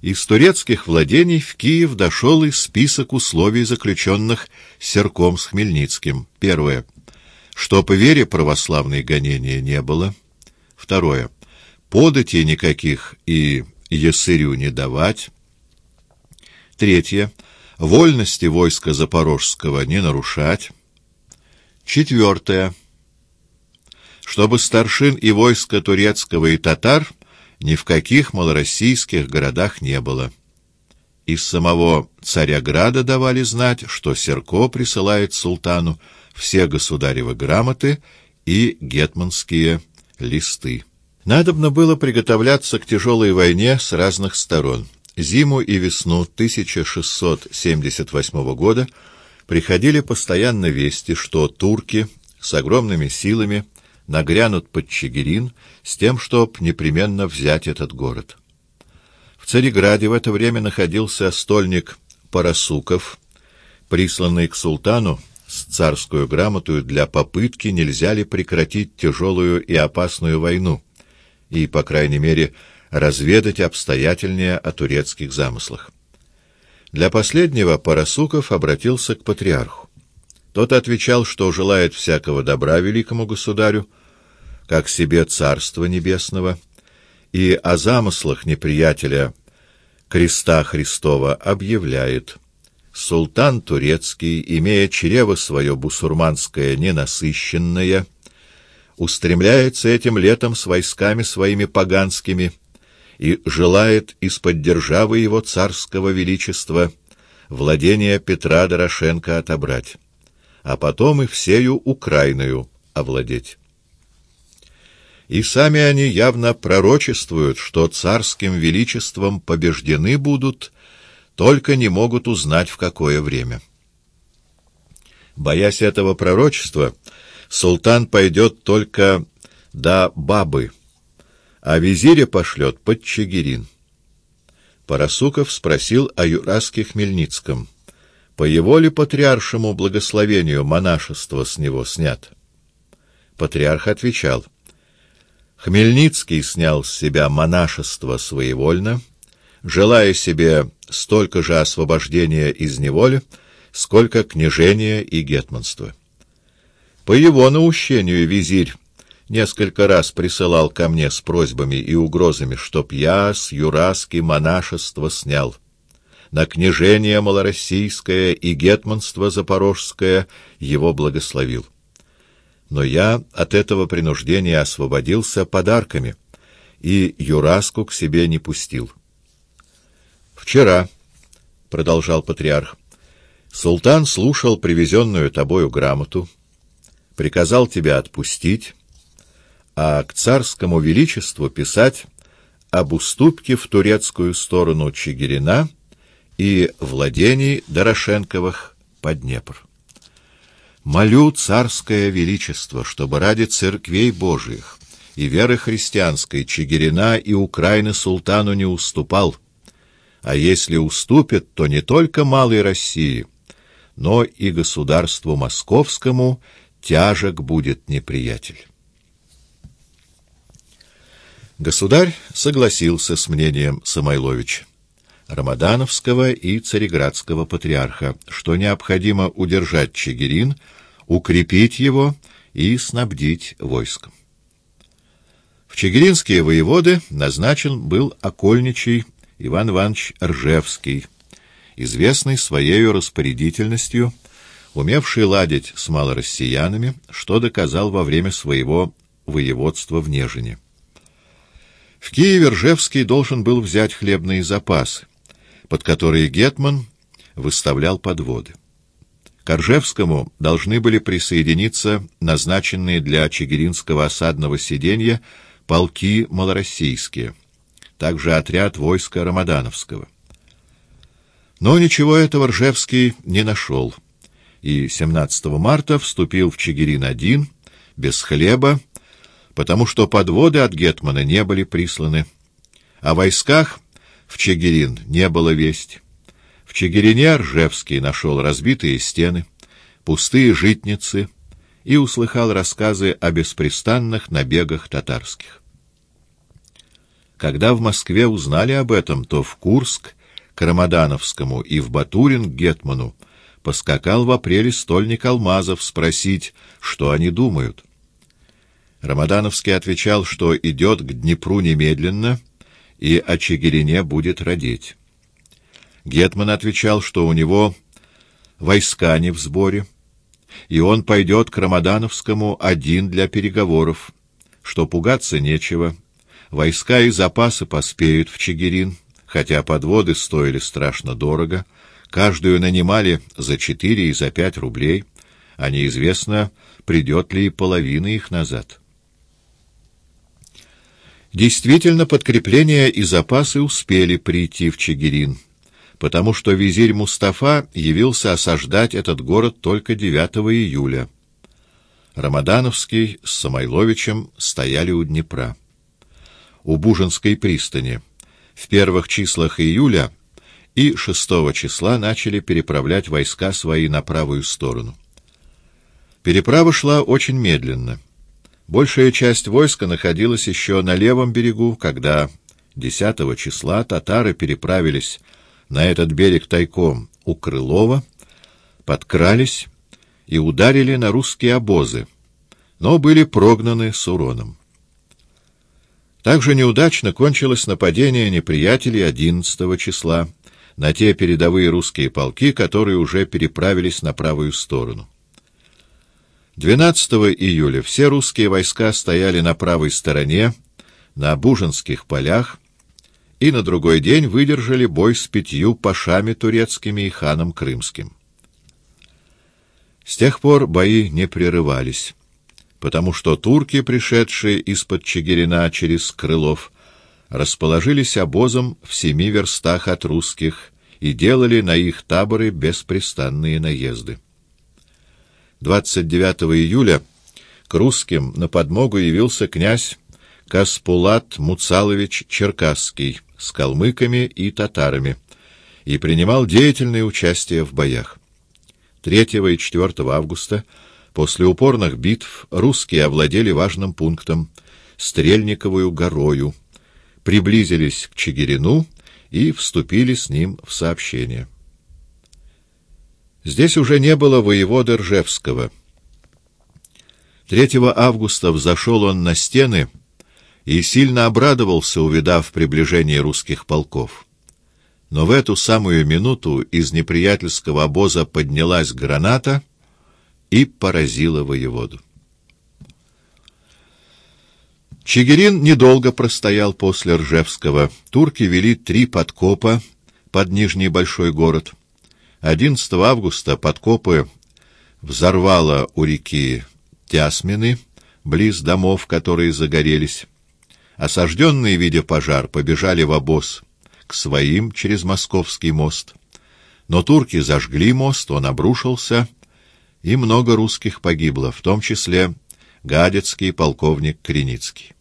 Из турецких владений в Киев дошел и список условий, заключенных Серком с Хмельницким. Первое. Что по вере православной гонения не было. Второе. Податей никаких и ясырю не давать. Третье. Вольности войска Запорожского не нарушать. Четвертое. Чтобы старшин и войска турецкого и татар ни в каких малороссийских городах не было. Из самого Царяграда давали знать, что Серко присылает султану все государевы грамоты и гетманские листы. Надобно было приготовляться к тяжелой войне с разных сторон. Зиму и весну 1678 года приходили постоянно вести, что турки с огромными силами нагрянут под Чигирин с тем, чтоб непременно взять этот город. В Цареграде в это время находился стольник Парасуков, присланный к султану с царскую грамоту для попытки, нельзя ли прекратить тяжелую и опасную войну и, по крайней мере, разведать обстоятельнее о турецких замыслах. Для последнего Парасуков обратился к патриарху. Тот отвечал, что желает всякого добра великому государю, как себе Царства Небесного, и о замыслах неприятеля креста Христова объявляет. Султан турецкий, имея чрево свое бусурманское ненасыщенное, устремляется этим летом с войсками своими поганскими — и желает из-под державы его царского величества владение Петра Дорошенко отобрать, а потом и всею Украиною овладеть. И сами они явно пророчествуют, что царским величеством побеждены будут, только не могут узнать, в какое время. Боясь этого пророчества, султан пойдет только до Бабы, а визиря пошлет под Чигирин. Парасуков спросил о Юраске Хмельницком. По его ли патриаршему благословению монашество с него снято? Патриарх отвечал. Хмельницкий снял с себя монашество своевольно, желая себе столько же освобождения из неволи, сколько княжения и гетманства. По его наущению визирь несколько раз присылал ко мне с просьбами и угрозами, чтоб я с Юраски монашество снял. На княжение малороссийское и гетманство запорожское его благословил. Но я от этого принуждения освободился подарками и Юраску к себе не пустил. «Вчера», — продолжал патриарх, — «султан слушал привезенную тобою грамоту, приказал тебя отпустить, а к царскому величеству писать об уступке в турецкую сторону Чигирина и владений Дорошенковых под Днепр. Молю царское величество, чтобы ради церквей Божиих и веры христианской Чигирина и Украины султану не уступал, а если уступит, то не только малой России, но и государству московскому тяжек будет неприятель. Государь согласился с мнением Самойловича, Рамадановского и Цареградского патриарха, что необходимо удержать Чигирин, укрепить его и снабдить войском. В Чигиринские воеводы назначен был окольничий Иван Иванович Ржевский, известный своей распорядительностью, умевший ладить с малороссиянами, что доказал во время своего воеводства в Нежине. В Киеве Ржевский должен был взять хлебные запасы, под которые Гетман выставлял подводы. К Ржевскому должны были присоединиться назначенные для Чигиринского осадного сиденья полки малороссийские, также отряд войска Рамадановского. Но ничего этого Ржевский не нашел, и 17 марта вступил в Чигирин один, без хлеба, потому что подводы от Гетмана не были присланы. О войсках в Чигирин не было весть. В Чигирине Ржевский нашел разбитые стены, пустые житницы и услыхал рассказы о беспрестанных набегах татарских. Когда в Москве узнали об этом, то в Курск к Рамадановскому и в Батурин к Гетману поскакал в апреле стольник Алмазов спросить, что они думают. Рамадановский отвечал, что идет к Днепру немедленно и о Чигирине будет родить. Гетман отвечал, что у него войска не в сборе, и он пойдет к Рамадановскому один для переговоров, что пугаться нечего, войска и запасы поспеют в Чигирин, хотя подводы стоили страшно дорого, каждую нанимали за четыре и за пять рублей, а неизвестно, придет ли и половина их назад. Действительно, подкрепления и запасы успели прийти в Чигирин, потому что визирь Мустафа явился осаждать этот город только 9 июля. Рамадановский с Самойловичем стояли у Днепра. У Бужинской пристани в первых числах июля и 6 числа начали переправлять войска свои на правую сторону. Переправа шла очень медленно — Большая часть войска находилась еще на левом берегу, когда 10 числа татары переправились на этот берег тайком у Крылова, подкрались и ударили на русские обозы, но были прогнаны с уроном. Также неудачно кончилось нападение неприятелей 11 числа на те передовые русские полки, которые уже переправились на правую сторону. 12 июля все русские войска стояли на правой стороне, на Бужинских полях, и на другой день выдержали бой с пятью пашами турецкими и ханом крымским. С тех пор бои не прерывались, потому что турки, пришедшие из-под Чигирина через Крылов, расположились обозом в семи верстах от русских и делали на их таборы беспрестанные наезды. 29 июля к русским на подмогу явился князь Каспулат Муцалович Черкасский с калмыками и татарами и принимал деятельное участие в боях. 3 и 4 августа после упорных битв русские овладели важным пунктом Стрельниковую горою, приблизились к Чигирину и вступили с ним в сообщение. Здесь уже не было воевода Ржевского. 3 августа взошел он на стены и сильно обрадовался, увидав приближение русских полков. Но в эту самую минуту из неприятельского обоза поднялась граната и поразила воеводу. Чигирин недолго простоял после Ржевского. Турки вели три подкопа под Нижний Большой город. 11 августа подкопы взорвало у реки Тясмины, близ домов, которые загорелись. Осажденные, видя пожар, побежали в обоз к своим через Московский мост. Но турки зажгли мост, он обрушился, и много русских погибло, в том числе гадецкий полковник Креницкий.